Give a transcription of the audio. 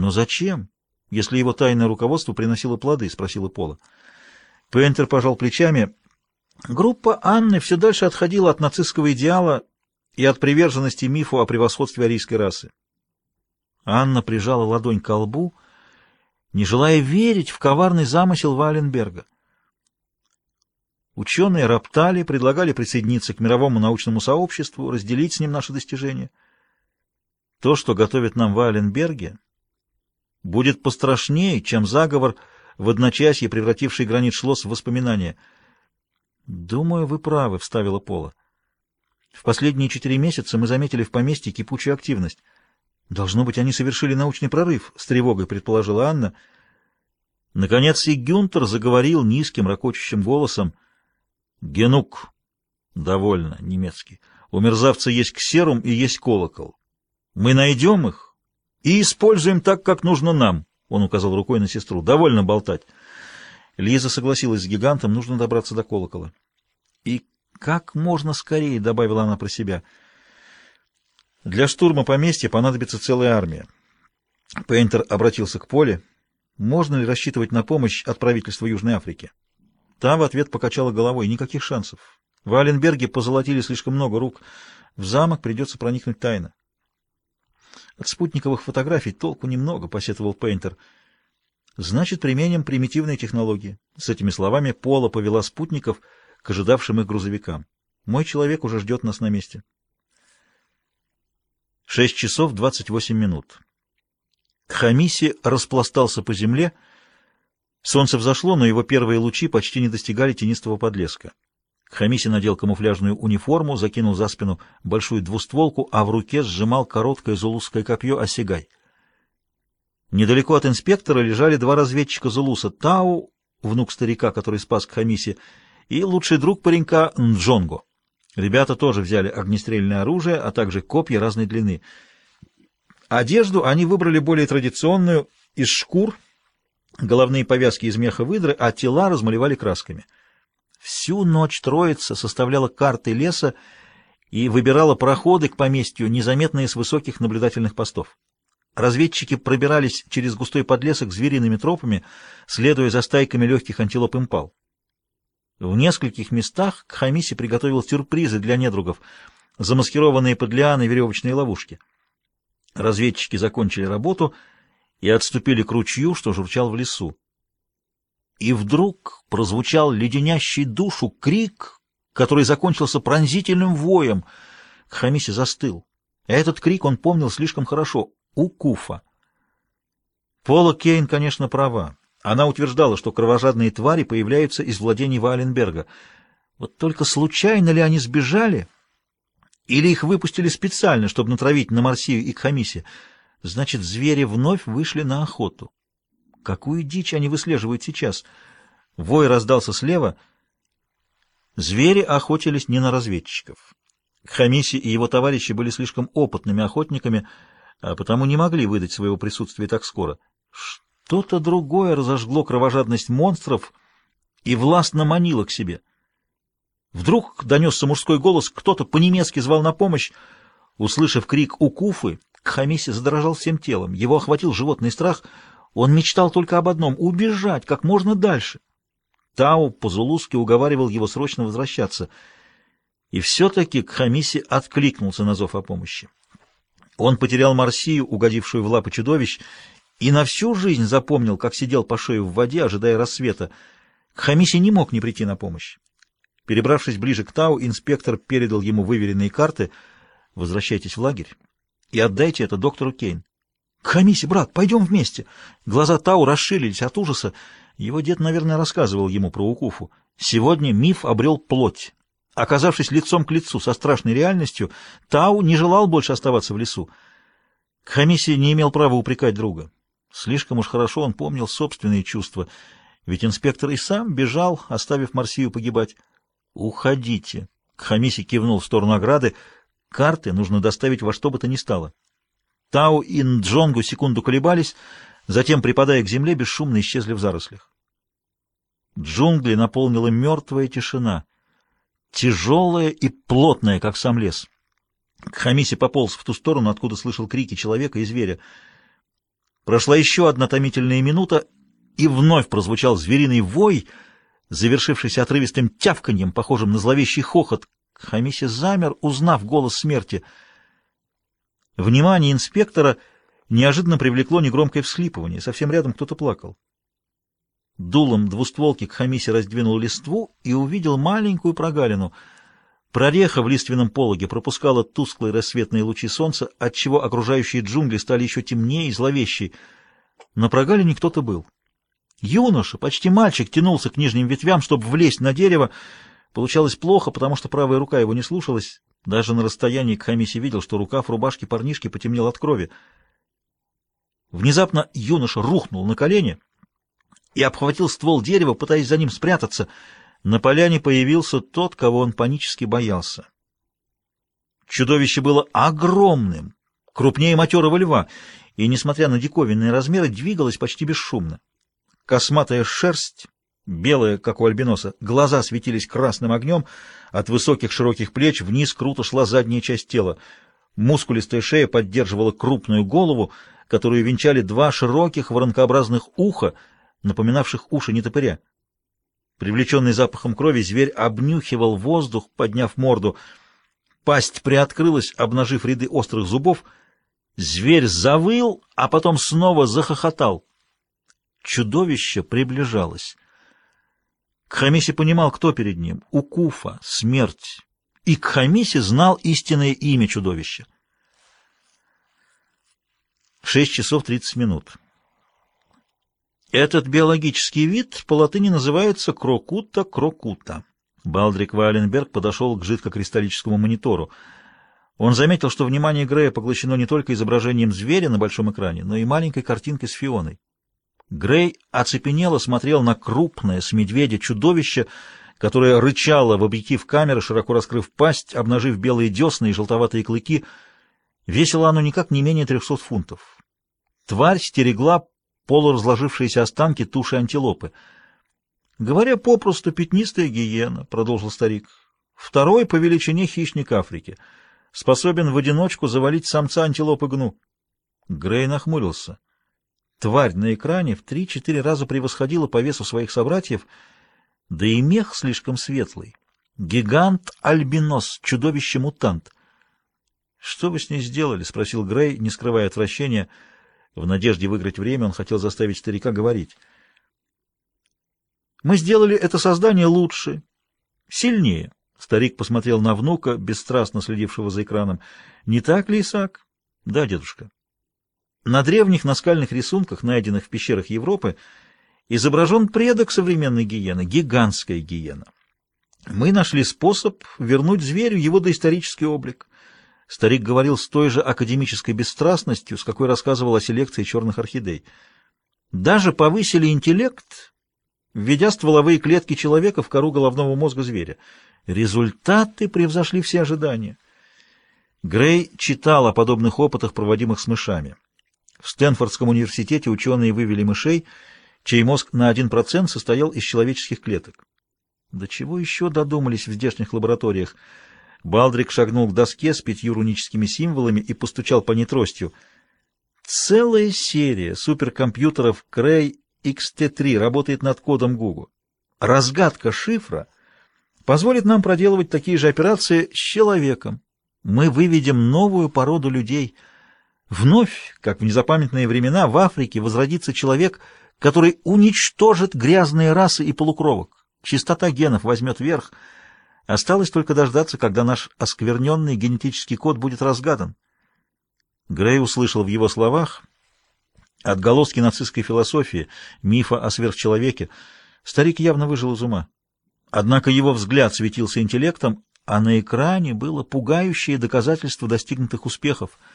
«Но зачем, если его тайное руководство приносило плоды?» — спросила Пола. Пейнтер пожал плечами. Группа Анны все дальше отходила от нацистского идеала и от приверженности мифу о превосходстве арийской расы. Анна прижала ладонь к лбу, не желая верить в коварный замысел Валенберга. Ученые роптали, предлагали присоединиться к мировому научному сообществу, разделить с ним наши достижения. То, что готовит нам в Айленберге, будет пострашнее, чем заговор, в одночасье превративший гранит Шлосс в воспоминания. «Думаю, вы правы», — вставила Пола. «В последние четыре месяца мы заметили в поместье кипучую активность. Должно быть, они совершили научный прорыв», — с тревогой предположила Анна. Наконец и Гюнтер заговорил низким, ракочущим голосом — Генук. Довольно, немецкий. У мерзавца есть ксерум и есть колокол. Мы найдем их и используем так, как нужно нам. Он указал рукой на сестру. Довольно болтать. Лиза согласилась с гигантом, нужно добраться до колокола. И как можно скорее, добавила она про себя. Для штурма поместья понадобится целая армия. Пейнтер обратился к Поле. Можно ли рассчитывать на помощь от правительства Южной Африки? Та в ответ покачала головой. Никаких шансов. В Аленберге позолотили слишком много рук. В замок придется проникнуть тайно. От спутниковых фотографий толку немного, посетовал Пейнтер. Значит, применим примитивные технологии. С этими словами Пола повела спутников к ожидавшим их грузовикам. Мой человек уже ждет нас на месте. Шесть часов двадцать восемь минут. Хамиси распластался по земле, Солнце взошло, но его первые лучи почти не достигали тенистого подлеска. Хамиси надел камуфляжную униформу, закинул за спину большую двустволку, а в руке сжимал короткое зулусское копье осигай. Недалеко от инспектора лежали два разведчика Зулуса — Тау, внук старика, который спас Хамиси, и лучший друг паренька Нджонго. Ребята тоже взяли огнестрельное оружие, а также копья разной длины. Одежду они выбрали более традиционную, из шкур — головные повязки из меха выдры, а тела размалевали красками. Всю ночь троица составляла карты леса и выбирала проходы к поместью, незаметные с высоких наблюдательных постов. Разведчики пробирались через густой подлесок звериными тропами, следуя за стайками легких антилоп импал. В нескольких местах Кхамиси приготовил сюрпризы для недругов, замаскированные под лианы веревочные ловушки. Разведчики закончили работу — и отступили к ручью, что журчал в лесу. И вдруг прозвучал леденящий душу крик, который закончился пронзительным воем. Хамиси застыл. Этот крик он помнил слишком хорошо. У Куфа. Пола Кейн, конечно, права. Она утверждала, что кровожадные твари появляются из владений Валенберга. Вот только случайно ли они сбежали? Или их выпустили специально, чтобы натравить на Марсию и Кхамиси? Значит, звери вновь вышли на охоту. Какую дичь они выслеживают сейчас? Вой раздался слева. Звери охотились не на разведчиков. Хамиси и его товарищи были слишком опытными охотниками, а потому не могли выдать своего присутствия так скоро. Что-то другое разожгло кровожадность монстров и властно манило к себе. Вдруг донесся мужской голос, кто-то по-немецки звал на помощь. Услышав крик «Укуфы», Хамиси задрожал всем телом. Его охватил животный страх. Он мечтал только об одном — убежать как можно дальше. Тау по-зулузски уговаривал его срочно возвращаться. И все-таки Кхамиси откликнулся на зов о помощи. Он потерял Марсию, угодившую в лапы чудовищ, и на всю жизнь запомнил, как сидел по шею в воде, ожидая рассвета. Кхамиси не мог не прийти на помощь. Перебравшись ближе к Тау, инспектор передал ему выверенные карты. «Возвращайтесь в лагерь и отдайте это доктору Кейн. — Хамиси, брат, пойдем вместе. Глаза Тау расширились от ужаса. Его дед, наверное, рассказывал ему про Укуфу. Сегодня миф обрел плоть. Оказавшись лицом к лицу со страшной реальностью, Тау не желал больше оставаться в лесу. Хамиси не имел права упрекать друга. Слишком уж хорошо он помнил собственные чувства, ведь инспектор и сам бежал, оставив Марсию погибать. «Уходите!» — Хамиси кивнул в сторону ограды. Карты нужно доставить во что бы то ни стало. Тау и Нджонгу секунду колебались, затем, припадая к земле, бесшумно исчезли в зарослях. Джунгли наполнила мертвая тишина, тяжелая и плотная, как сам лес. Хамиси пополз в ту сторону, откуда слышал крики человека и зверя. Прошла еще одна томительная минута, и вновь прозвучал звериный вой, завершившийся отрывистым тявканьем, похожим на зловещий хохот. Хамиси замер, узнав голос смерти. Внимание инспектора неожиданно привлекло негромкое всхлипывание. Совсем рядом кто-то плакал. Дулом двустволки Хамисе раздвинул листву и увидел маленькую прогалину. Прореха в лиственном пологе пропускала тусклые рассветные лучи солнца, отчего окружающие джунгли стали еще темнее и зловещей. На прогалине кто-то был. Юноша, почти мальчик, тянулся к нижним ветвям, чтобы влезть на дерево. Получалось плохо, потому что правая рука его не слушалась. Даже на расстоянии к Хамисе видел, что рукав рубашки парнишки потемнел от крови. Внезапно юноша рухнул на колени — и обхватил ствол дерева, пытаясь за ним спрятаться. На поляне появился тот, кого он панически боялся. Чудовище было огромным, крупнее матерого льва, и, несмотря на диковинные размеры, двигалось почти бесшумно. Косматая шерсть, белая, как у альбиноса, глаза светились красным огнем, от высоких широких плеч вниз круто шла задняя часть тела. Мускулистая шея поддерживала крупную голову, которую венчали два широких воронкообразных уха — напоминавших уши нетопыря. Привлеченный запахом крови, зверь обнюхивал воздух, подняв морду. Пасть приоткрылась, обнажив ряды острых зубов. Зверь завыл, а потом снова захохотал. Чудовище приближалось. Кхамиси понимал, кто перед ним. Укуфа, смерть. И Кхамиси знал истинное имя чудовища. Шесть часов тридцать минут. Этот биологический вид по латыни называется крокута крокута. Балдрик Вайленберг подошел к жидкокристаллическому монитору. Он заметил, что внимание Грея поглощено не только изображением зверя на большом экране, но и маленькой картинкой с Фионой. Грей оцепенело смотрел на крупное с медведя чудовище, которое рычало в объектив камеры, широко раскрыв пасть, обнажив белые десны и желтоватые клыки. Весило оно никак не менее трехсот фунтов. Тварь стерегла полуразложившиеся останки туши антилопы. Говоря попросту, пятнистая гиена, продолжил старик. Второй по величине хищник Африки. Способен в одиночку завалить самца антилопы гну. Грей нахмурился. Тварь на экране в три-четыре раза превосходила по весу своих собратьев, да и мех слишком светлый. Гигант-альбинос, чудовище-мутант. — Что вы с ней сделали? — спросил Грей, не скрывая отвращения. — в надежде выиграть время он хотел заставить старика говорить. «Мы сделали это создание лучше, сильнее». Старик посмотрел на внука, бесстрастно следившего за экраном. «Не так ли, Исаак?» «Да, дедушка». На древних наскальных рисунках, найденных в пещерах Европы, изображен предок современной гиены, гигантская гиена. Мы нашли способ вернуть зверю его доисторический облик. Старик говорил с той же академической бесстрастностью, с какой рассказывал о селекции черных орхидей. Даже повысили интеллект, введя стволовые клетки человека в кору головного мозга зверя. Результаты превзошли все ожидания. Грей читал о подобных опытах, проводимых с мышами. В Стэнфордском университете ученые вывели мышей, чей мозг на 1% состоял из человеческих клеток. До чего еще додумались в здешних лабораториях? Балдрик шагнул к доске с пятью руническими символами и постучал по ней тростью. Целая серия суперкомпьютеров Cray XT3 работает над кодом Google. Разгадка шифра позволит нам проделывать такие же операции с человеком. Мы выведем новую породу людей. Вновь, как в незапамятные времена, в Африке возродится человек, который уничтожит грязные расы и полукровок. Чистота генов возьмет верх — Осталось только дождаться, когда наш оскверненный генетический код будет разгадан. Грей услышал в его словах отголоски нацистской философии, мифа о сверхчеловеке. Старик явно выжил из ума. Однако его взгляд светился интеллектом, а на экране было пугающее доказательство достигнутых успехов —